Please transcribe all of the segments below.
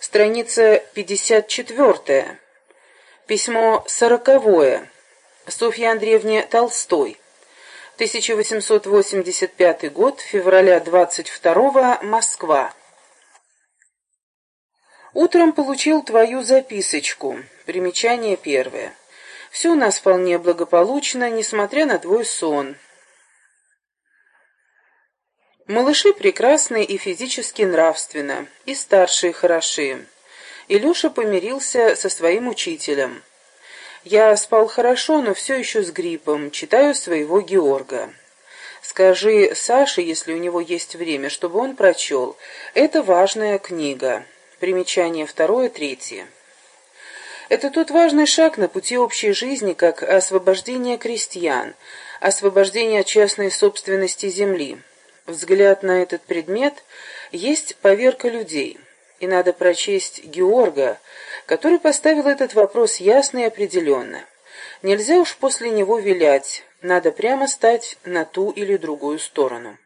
Страница 54. Письмо сороковое. Софье Андреевне Толстой. 1885 год, февраля 22 Москва. Утром получил твою записочку. Примечание первое. Все у нас вполне благополучно, несмотря на твой сон. Малыши прекрасны и физически нравственно, и старшие хороши. Илюша помирился со своим учителем. Я спал хорошо, но все еще с гриппом, читаю своего Георга. Скажи Саше, если у него есть время, чтобы он прочел. Это важная книга. Примечание второе, третье. Это тот важный шаг на пути общей жизни, как освобождение крестьян, освобождение от частной собственности земли. Взгляд на этот предмет есть поверка людей, и надо прочесть Георга, который поставил этот вопрос ясно и определенно. Нельзя уж после него вилять, надо прямо стать на ту или другую сторону.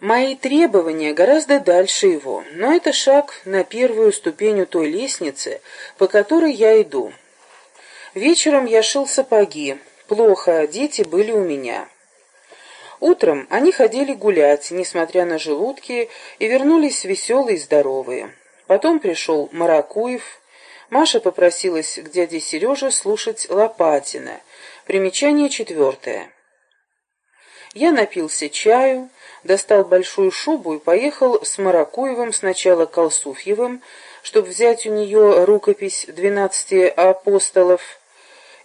Мои требования гораздо дальше его, но это шаг на первую ступень той лестницы, по которой я иду. Вечером я шил сапоги. Плохо, дети были у меня. Утром они ходили гулять, несмотря на желудки, и вернулись веселые и здоровые. Потом пришел Маракуев. Маша попросилась к дяде Сереже слушать Лопатина. Примечание четвертое. Я напился чаю, достал большую шубу и поехал с Маракуевым сначала к Алсуфьевым, чтобы взять у нее рукопись «Двенадцати апостолов»,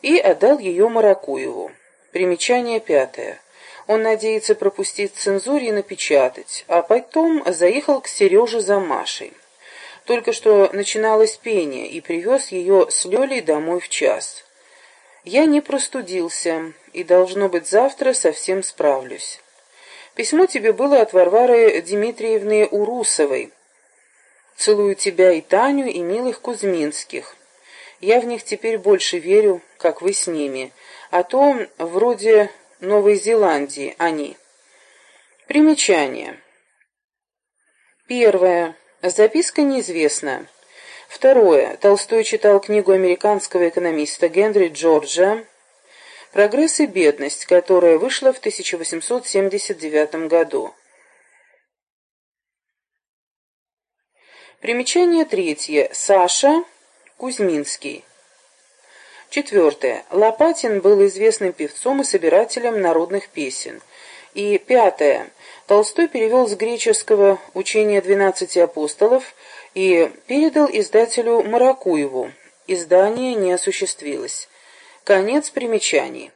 и отдал ее Маракуеву. Примечание пятое. Он надеется пропустить цензуре и напечатать, а потом заехал к Сереже за Машей. Только что начиналось пение, и привез ее с Лелей домой в час. Я не простудился, и, должно быть, завтра совсем справлюсь. Письмо тебе было от Варвары Дмитриевны Урусовой. Целую тебя и Таню, и милых Кузьминских. Я в них теперь больше верю, как вы с ними, а то вроде Новой Зеландии они. Примечание. Первое. Записка неизвестна. Второе. Толстой читал книгу американского экономиста Генри Джорджа «Прогресс и бедность», которая вышла в 1879 году. Примечание третье. Саша Кузьминский. Четвертое. Лопатин был известным певцом и собирателем народных песен. И пятое. Толстой перевел с греческого «Учение двенадцати апостолов» и передал издателю Маракуеву. Издание не осуществилось. Конец примечаний.